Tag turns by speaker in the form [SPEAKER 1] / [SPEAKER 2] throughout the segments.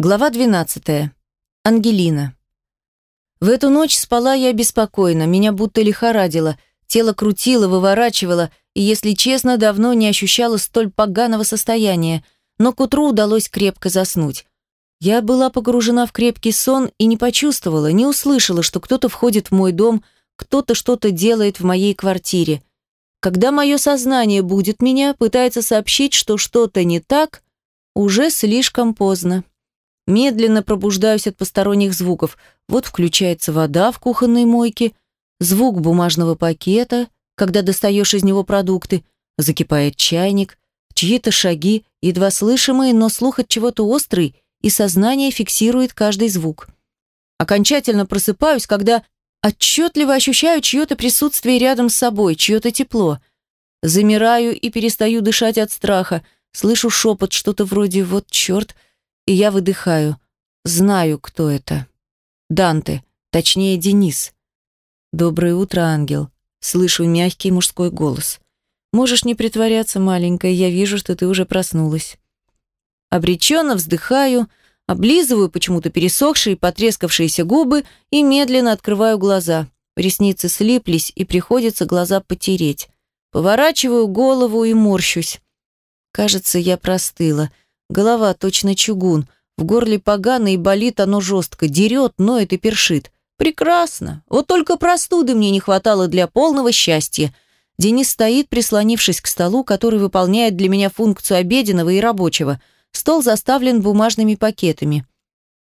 [SPEAKER 1] Глава 12. Ангелина. В эту ночь спала я беспокойно, меня будто лихорадило, тело крутило, выворачивало, и, если честно, давно не ощущала столь поганого состояния, но к утру удалось крепко заснуть. Я была погружена в крепкий сон и не почувствовала, не услышала, что кто-то входит в мой дом, кто-то что-то делает в моей квартире. Когда мое сознание будет меня, пытается сообщить, что что-то не так, уже слишком поздно. Медленно пробуждаюсь от посторонних звуков. Вот включается вода в кухонной мойке, звук бумажного пакета, когда достаешь из него продукты, закипает чайник, чьи-то шаги, едва слышимые, но слух от чего-то острый, и сознание фиксирует каждый звук. Окончательно просыпаюсь, когда отчетливо ощущаю чье-то присутствие рядом с собой, чье-то тепло. Замираю и перестаю дышать от страха, слышу шепот, что-то вроде «вот черт», и я выдыхаю. Знаю, кто это. Данте, точнее Денис. «Доброе утро, ангел», — слышу мягкий мужской голос. «Можешь не притворяться, маленькая, я вижу, что ты уже проснулась». Обреченно вздыхаю, облизываю почему-то пересохшие, потрескавшиеся губы и медленно открываю глаза. Ресницы слиплись, и приходится глаза потереть. Поворачиваю голову и морщусь. Кажется, я простыла — Голова точно чугун. В горле погано и болит оно жестко. Дерет, ноет и першит. Прекрасно. Вот только простуды мне не хватало для полного счастья. Денис стоит, прислонившись к столу, который выполняет для меня функцию обеденного и рабочего. Стол заставлен бумажными пакетами.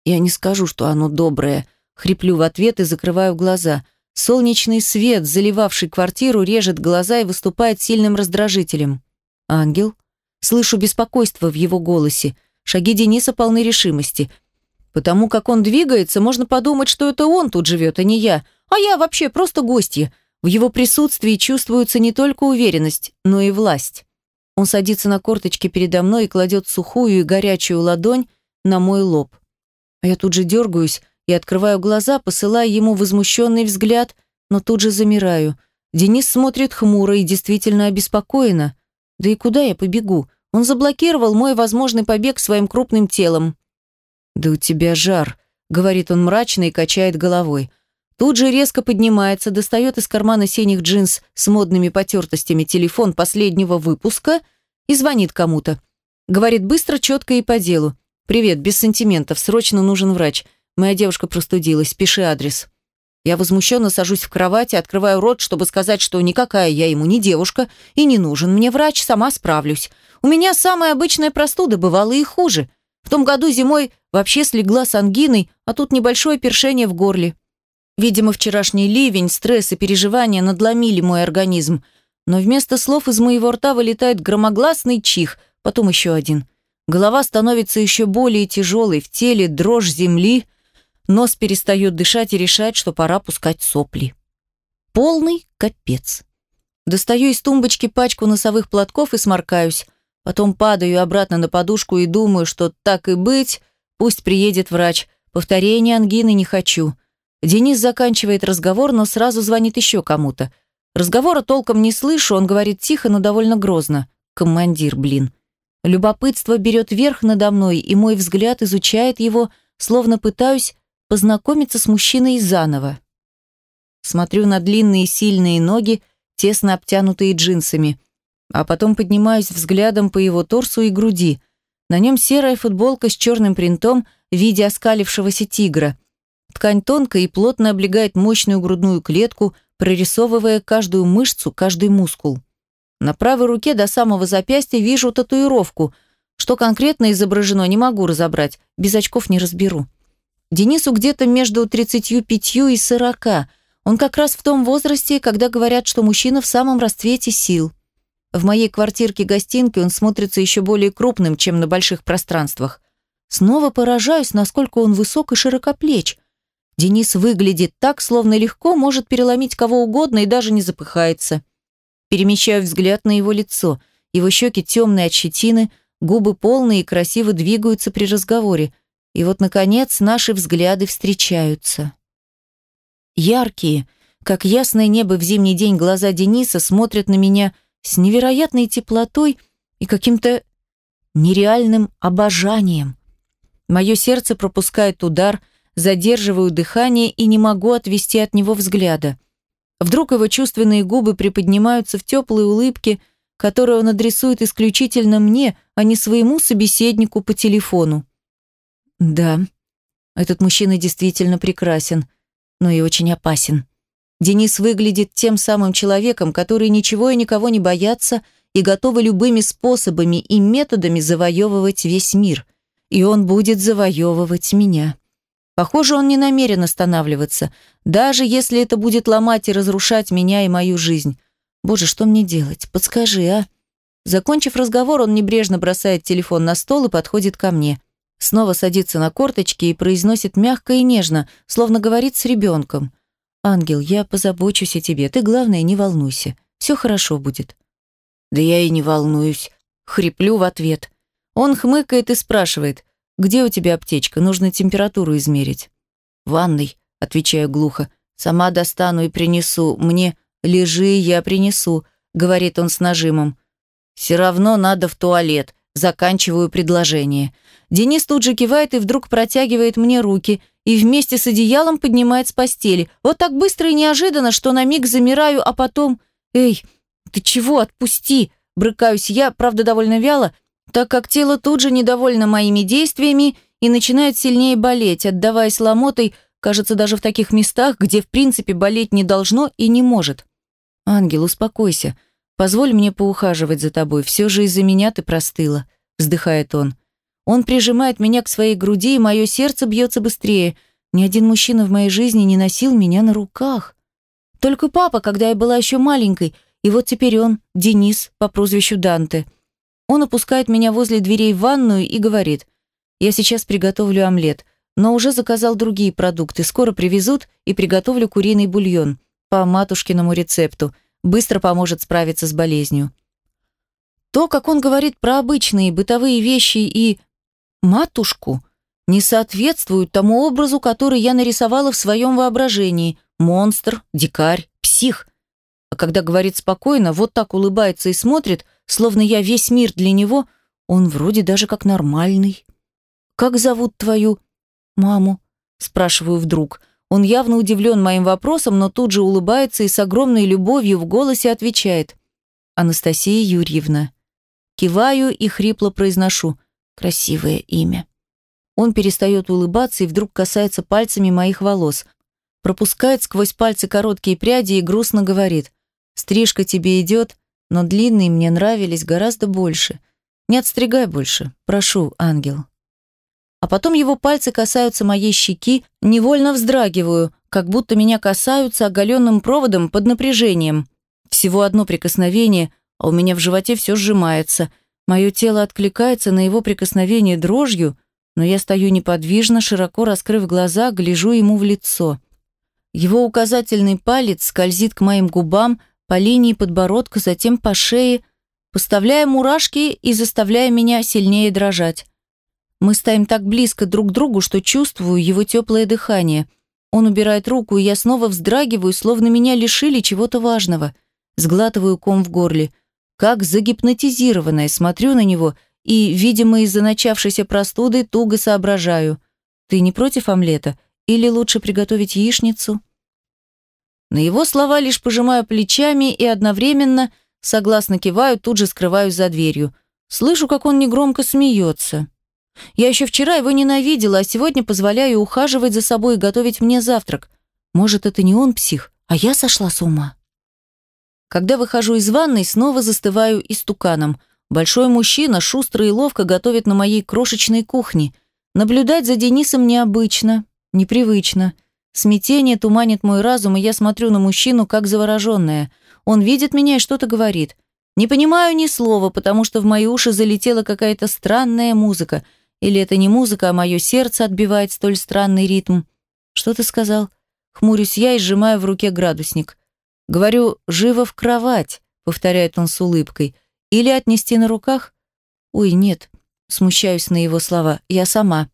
[SPEAKER 1] Я не скажу, что оно доброе. Хриплю в ответ и закрываю глаза. Солнечный свет, заливавший квартиру, режет глаза и выступает сильным раздражителем. Ангел? Слышу беспокойство в его голосе. Шаги Дениса полны решимости. Потому как он двигается, можно подумать, что это он тут живет, а не я. А я вообще просто гостья. В его присутствии чувствуется не только уверенность, но и власть. Он садится на корточки передо мной и кладет сухую и горячую ладонь на мой лоб. А я тут же дергаюсь и открываю глаза, посылая ему возмущенный взгляд, но тут же замираю. Денис смотрит хмуро и действительно обеспокоенно. Да и куда я побегу? Он заблокировал мой возможный побег своим крупным телом. «Да у тебя жар», — говорит он мрачно и качает головой. Тут же резко поднимается, достает из кармана синих джинс с модными потертостями телефон последнего выпуска и звонит кому-то. Говорит быстро, четко и по делу. «Привет, без сантиментов, срочно нужен врач. Моя девушка простудилась, пиши адрес». Я возмущенно сажусь в кровати, открываю рот, чтобы сказать, что никакая я ему не девушка и не нужен мне врач, сама справлюсь. У меня самая обычная простуда, бывала и хуже. В том году зимой вообще слегла с ангиной, а тут небольшое першение в горле. Видимо, вчерашний ливень, стресс и переживания надломили мой организм. Но вместо слов из моего рта вылетает громогласный чих, потом еще один. Голова становится еще более тяжелой, в теле дрожь земли – Нос перестает дышать и решает, что пора пускать сопли. Полный капец. Достаю из тумбочки пачку носовых платков и сморкаюсь. Потом падаю обратно на подушку и думаю, что так и быть, пусть приедет врач. Повторения ангины не хочу. Денис заканчивает разговор, но сразу звонит еще кому-то. Разговора толком не слышу, он говорит тихо, но довольно грозно. Командир, блин. Любопытство берет верх надо мной, и мой взгляд изучает его, словно пытаюсь познакомиться с мужчиной заново. Смотрю на длинные сильные ноги, тесно обтянутые джинсами, а потом поднимаюсь взглядом по его торсу и груди. На нем серая футболка с черным принтом в виде оскалившегося тигра. Ткань тонкая и плотно облегает мощную грудную клетку, прорисовывая каждую мышцу, каждый мускул. На правой руке до самого запястья вижу татуировку. Что конкретно изображено, не могу разобрать, без очков не разберу. Денису где-то между 35 и 40. Он как раз в том возрасте, когда говорят, что мужчина в самом расцвете сил. В моей квартирке-гостинке он смотрится еще более крупным, чем на больших пространствах. Снова поражаюсь, насколько он высок и широкоплеч. Денис выглядит так, словно легко может переломить кого угодно и даже не запыхается. Перемещаю взгляд на его лицо. Его щеки темные от щетины, губы полные и красиво двигаются при разговоре. И вот, наконец, наши взгляды встречаются. Яркие, как ясное небо в зимний день, глаза Дениса смотрят на меня с невероятной теплотой и каким-то нереальным обожанием. Мое сердце пропускает удар, задерживаю дыхание и не могу отвести от него взгляда. Вдруг его чувственные губы приподнимаются в теплой улыбке, которую он адресует исключительно мне, а не своему собеседнику по телефону. Да, этот мужчина действительно прекрасен, но и очень опасен. Денис выглядит тем самым человеком, который ничего и никого не боятся и готовы любыми способами и методами завоевывать весь мир. И он будет завоевывать меня. Похоже, он не намерен останавливаться, даже если это будет ломать и разрушать меня и мою жизнь. Боже, что мне делать? Подскажи, а? Закончив разговор, он небрежно бросает телефон на стол и подходит ко мне. Снова садится на корточки и произносит мягко и нежно, словно говорит с ребенком. «Ангел, я позабочусь о тебе. Ты, главное, не волнуйся. Все хорошо будет». «Да я и не волнуюсь». Хриплю в ответ. Он хмыкает и спрашивает. «Где у тебя аптечка? Нужно температуру измерить». «В ванной», — отвечаю глухо. «Сама достану и принесу. Мне...» «Лежи, я принесу», — говорит он с нажимом. «Все равно надо в туалет», — заканчиваю предложение. Денис тут же кивает и вдруг протягивает мне руки — и вместе с одеялом поднимает с постели. Вот так быстро и неожиданно, что на миг замираю, а потом... «Эй, ты чего? Отпусти!» Брыкаюсь я, правда, довольно вяло, так как тело тут же недовольно моими действиями и начинает сильнее болеть, отдаваясь ломотой, кажется, даже в таких местах, где в принципе болеть не должно и не может. «Ангел, успокойся. Позволь мне поухаживать за тобой. Все же из-за меня ты простыла», — вздыхает он. Он прижимает меня к своей груди, и мое сердце бьется быстрее. Ни один мужчина в моей жизни не носил меня на руках. Только папа, когда я была еще маленькой, и вот теперь он, Денис, по прозвищу Данте. Он опускает меня возле дверей в ванную и говорит, «Я сейчас приготовлю омлет, но уже заказал другие продукты, скоро привезут и приготовлю куриный бульон по матушкиному рецепту, быстро поможет справиться с болезнью». То, как он говорит про обычные бытовые вещи и матушку не соответствуют тому образу, который я нарисовала в своем воображении. Монстр, дикарь, псих. А когда говорит спокойно, вот так улыбается и смотрит, словно я весь мир для него, он вроде даже как нормальный. «Как зовут твою маму?» спрашиваю вдруг. Он явно удивлен моим вопросом, но тут же улыбается и с огромной любовью в голосе отвечает. «Анастасия Юрьевна». Киваю и хрипло произношу. Красивое имя. Он перестает улыбаться и вдруг касается пальцами моих волос. Пропускает сквозь пальцы короткие пряди и грустно говорит. «Стрижка тебе идет, но длинные мне нравились гораздо больше. Не отстригай больше, прошу, ангел». А потом его пальцы касаются моей щеки, невольно вздрагиваю, как будто меня касаются оголенным проводом под напряжением. Всего одно прикосновение, а у меня в животе все сжимается – Мое тело откликается на его прикосновение дрожью, но я стою неподвижно, широко раскрыв глаза, гляжу ему в лицо. Его указательный палец скользит к моим губам, по линии подбородка, затем по шее, поставляя мурашки и заставляя меня сильнее дрожать. Мы стоим так близко друг к другу, что чувствую его теплое дыхание. Он убирает руку, и я снова вздрагиваю, словно меня лишили чего-то важного. Сглатываю ком в горле – как загипнотизированная смотрю на него и, видимо, из-за начавшейся простуды туго соображаю. Ты не против омлета? Или лучше приготовить яичницу? На его слова лишь пожимаю плечами и одновременно, согласно киваю, тут же скрываюсь за дверью. Слышу, как он негромко смеется. Я еще вчера его ненавидела, а сегодня позволяю ухаживать за собой и готовить мне завтрак. Может, это не он псих, а я сошла с ума? Когда выхожу из ванной, снова застываю истуканом. Большой мужчина шустро и ловко готовит на моей крошечной кухне. Наблюдать за Денисом необычно, непривычно. Смятение туманит мой разум, и я смотрю на мужчину, как завороженная. Он видит меня и что-то говорит. Не понимаю ни слова, потому что в мои уши залетела какая-то странная музыка. Или это не музыка, а мое сердце отбивает столь странный ритм. «Что ты сказал?» Хмурюсь я и сжимаю в руке градусник. Говорю, живо в кровать, повторяет он с улыбкой. Или отнести на руках? Ой, нет, смущаюсь на его слова. Я сама.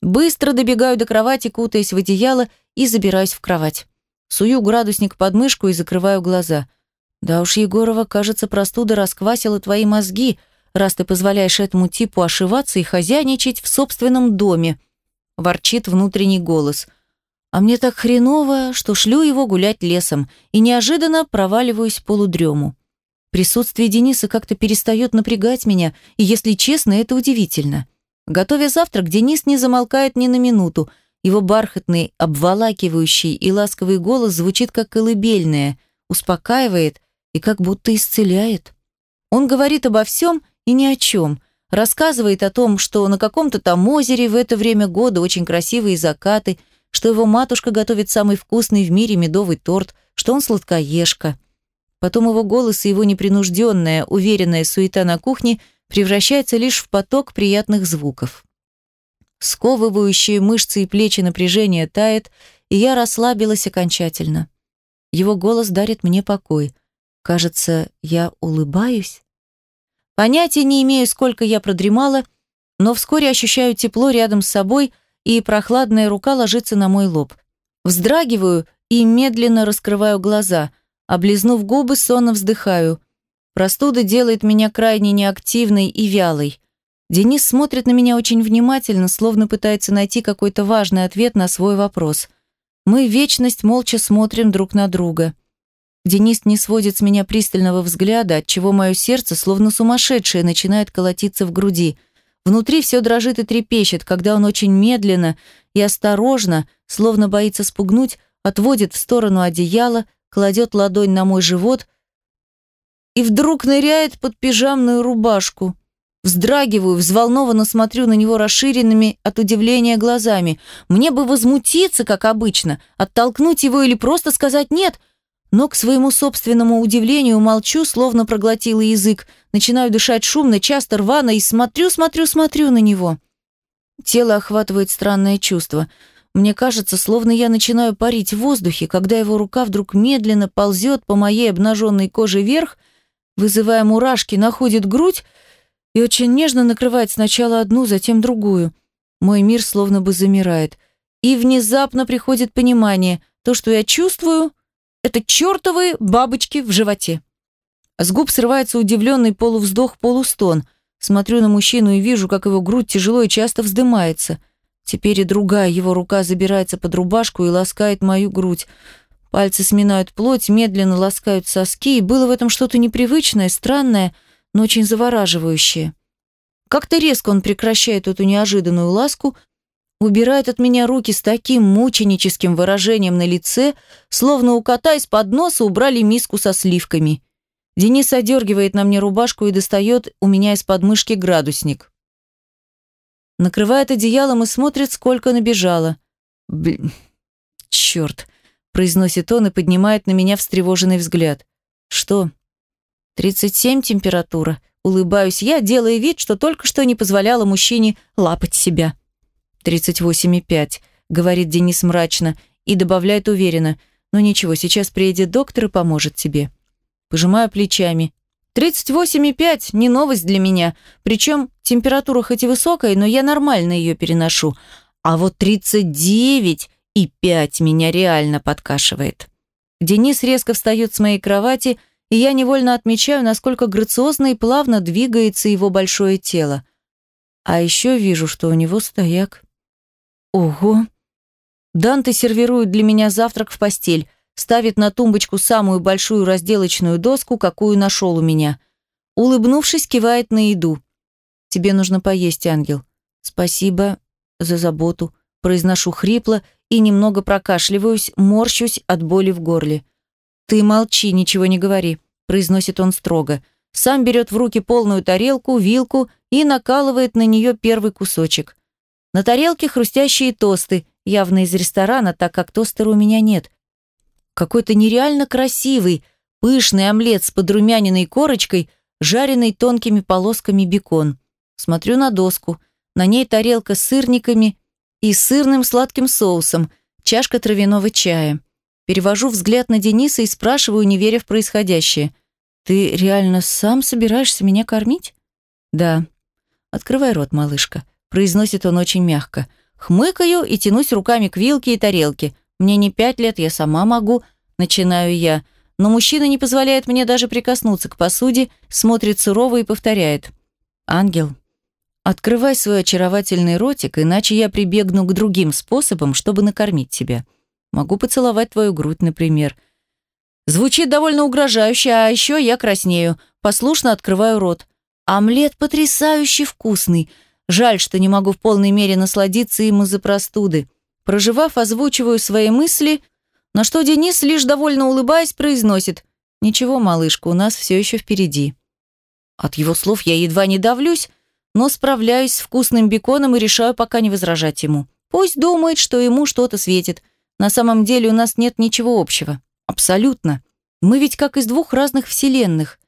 [SPEAKER 1] Быстро добегаю до кровати, кутаясь в одеяло и забираюсь в кровать. Сую градусник под мышку и закрываю глаза. Да уж, Егорова, кажется, простуда расквасила твои мозги, раз ты позволяешь этому типу ошиваться и хозяйничать в собственном доме», – ворчит внутренний голос. А мне так хреново, что шлю его гулять лесом и неожиданно проваливаюсь полудрему. Присутствие Дениса как-то перестает напрягать меня, и, если честно, это удивительно. Готовя завтрак, Денис не замолкает ни на минуту. Его бархатный, обволакивающий и ласковый голос звучит как колыбельное, успокаивает и как будто исцеляет. Он говорит обо всем и ни о чем. Рассказывает о том, что на каком-то там озере в это время года очень красивые закаты, что его матушка готовит самый вкусный в мире медовый торт, что он сладкоежка. Потом его голос и его непринужденная, уверенная суета на кухне превращается лишь в поток приятных звуков. Сковывающие мышцы и плечи напряжение тает, и я расслабилась окончательно. Его голос дарит мне покой. Кажется, я улыбаюсь. Понятия не имею, сколько я продремала, но вскоре ощущаю тепло рядом с собой, и прохладная рука ложится на мой лоб. Вздрагиваю и медленно раскрываю глаза. Облизнув губы, сонно вздыхаю. Простуда делает меня крайне неактивной и вялой. Денис смотрит на меня очень внимательно, словно пытается найти какой-то важный ответ на свой вопрос. Мы вечность молча смотрим друг на друга. Денис не сводит с меня пристального взгляда, отчего мое сердце, словно сумасшедшее, начинает колотиться в груди. Внутри все дрожит и трепещет, когда он очень медленно и осторожно, словно боится спугнуть, отводит в сторону одеяла, кладет ладонь на мой живот и вдруг ныряет под пижамную рубашку. Вздрагиваю, взволнованно смотрю на него расширенными от удивления глазами. Мне бы возмутиться, как обычно, оттолкнуть его или просто сказать «нет», но к своему собственному удивлению молчу, словно проглотила язык, начинаю дышать шумно, часто рвано и смотрю, смотрю, смотрю на него. Тело охватывает странное чувство. Мне кажется, словно я начинаю парить в воздухе, когда его рука вдруг медленно ползет по моей обнаженной коже вверх, вызывая мурашки, находит грудь и очень нежно накрывает сначала одну, затем другую. Мой мир словно бы замирает. И внезапно приходит понимание, то, что я чувствую, это чертовые бабочки в животе. С губ срывается удивленный полувздох-полустон. Смотрю на мужчину и вижу, как его грудь тяжело и часто вздымается. Теперь и другая его рука забирается под рубашку и ласкает мою грудь. Пальцы сминают плоть, медленно ласкают соски, и было в этом что-то непривычное, странное, но очень завораживающее. Как-то резко он прекращает эту неожиданную ласку, убирает от меня руки с таким мученическим выражением на лице, словно у кота из-под носа убрали миску со сливками. Денис одергивает на мне рубашку и достает у меня из подмышки градусник. Накрывает одеялом и смотрит, сколько набежало. Блин, черт, произносит он и поднимает на меня встревоженный взгляд. Что? 37 температура. Улыбаюсь я, делая вид, что только что не позволяла мужчине лапать себя. «Тридцать восемь и пять», — говорит Денис мрачно и добавляет уверенно. «Ну ничего, сейчас приедет доктор и поможет тебе». Пожимаю плечами. «Тридцать восемь и пять — не новость для меня. Причем температура хоть и высокая, но я нормально ее переношу. А вот тридцать девять и пять меня реально подкашивает». Денис резко встает с моей кровати, и я невольно отмечаю, насколько грациозно и плавно двигается его большое тело. А еще вижу, что у него стояк. Ого. Данте сервирует для меня завтрак в постель, ставит на тумбочку самую большую разделочную доску, какую нашел у меня. Улыбнувшись, кивает на еду. «Тебе нужно поесть, ангел». «Спасибо за заботу», произношу хрипло и немного прокашливаюсь, морщусь от боли в горле. «Ты молчи, ничего не говори», произносит он строго. Сам берет в руки полную тарелку, вилку и накалывает на нее первый кусочек. На тарелке хрустящие тосты, явно из ресторана, так как тостера у меня нет. Какой-то нереально красивый, пышный омлет с подрумяненной корочкой, жареный тонкими полосками бекон. Смотрю на доску. На ней тарелка с сырниками и сырным сладким соусом, чашка травяного чая. Перевожу взгляд на Дениса и спрашиваю, не веря в происходящее. «Ты реально сам собираешься меня кормить?» «Да». «Открывай рот, малышка», произносит он очень мягко. Хмыкаю и тянусь руками к вилке и тарелке. Мне не пять лет, я сама могу, начинаю я. Но мужчина не позволяет мне даже прикоснуться к посуде, смотрит сурово и повторяет. Ангел, открывай свой очаровательный ротик, иначе я прибегну к другим способам, чтобы накормить тебя. Могу поцеловать твою грудь, например. Звучит довольно угрожающе, а еще я краснею. Послушно открываю рот. Омлет потрясающе вкусный. Жаль, что не могу в полной мере насладиться им из-за простуды. Проживав, озвучиваю свои мысли, на что Денис, лишь довольно улыбаясь, произносит «Ничего, малышка, у нас все еще впереди». От его слов я едва не давлюсь, но справляюсь с вкусным беконом и решаю пока не возражать ему. Пусть думает, что ему что-то светит. На самом деле у нас нет ничего общего. Абсолютно. Мы ведь как из двух разных вселенных.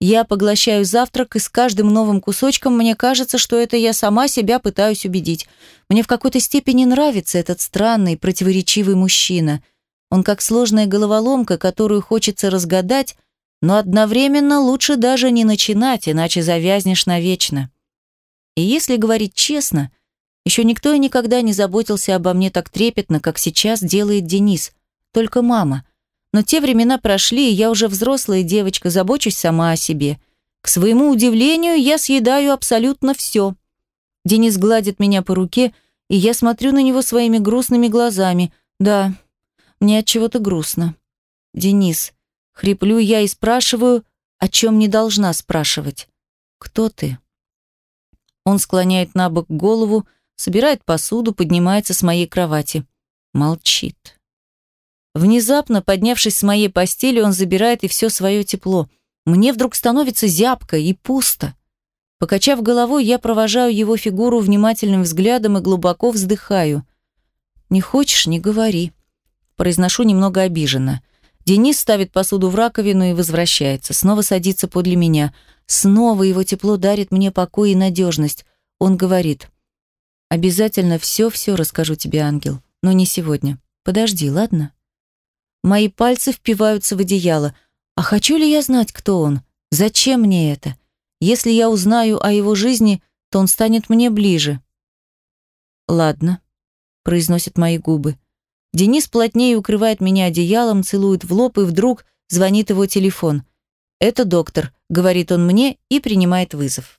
[SPEAKER 1] Я поглощаю завтрак, и с каждым новым кусочком мне кажется, что это я сама себя пытаюсь убедить. Мне в какой-то степени нравится этот странный, противоречивый мужчина. Он как сложная головоломка, которую хочется разгадать, но одновременно лучше даже не начинать, иначе завязнешь навечно. И если говорить честно, еще никто и никогда не заботился обо мне так трепетно, как сейчас делает Денис, только мама – но те времена прошли, и я уже взрослая девочка, забочусь сама о себе. К своему удивлению, я съедаю абсолютно все. Денис гладит меня по руке, и я смотрю на него своими грустными глазами. Да, мне от чего-то грустно. Денис, хриплю я и спрашиваю, о чем не должна спрашивать. Кто ты? Он склоняет на бок голову, собирает посуду, поднимается с моей кровати. Молчит. Внезапно, поднявшись с моей постели, он забирает и все свое тепло. Мне вдруг становится зябко и пусто. Покачав головой, я провожаю его фигуру внимательным взглядом и глубоко вздыхаю. «Не хочешь, не говори». Произношу немного обиженно. Денис ставит посуду в раковину и возвращается. Снова садится подле меня. Снова его тепло дарит мне покой и надежность. Он говорит. «Обязательно все-все расскажу тебе, ангел. Но не сегодня. Подожди, ладно?» Мои пальцы впиваются в одеяло. А хочу ли я знать, кто он? Зачем мне это? Если я узнаю о его жизни, то он станет мне ближе. Ладно, произносят мои губы. Денис плотнее укрывает меня одеялом, целует в лоб, и вдруг звонит его телефон. «Это доктор», — говорит он мне и принимает вызов.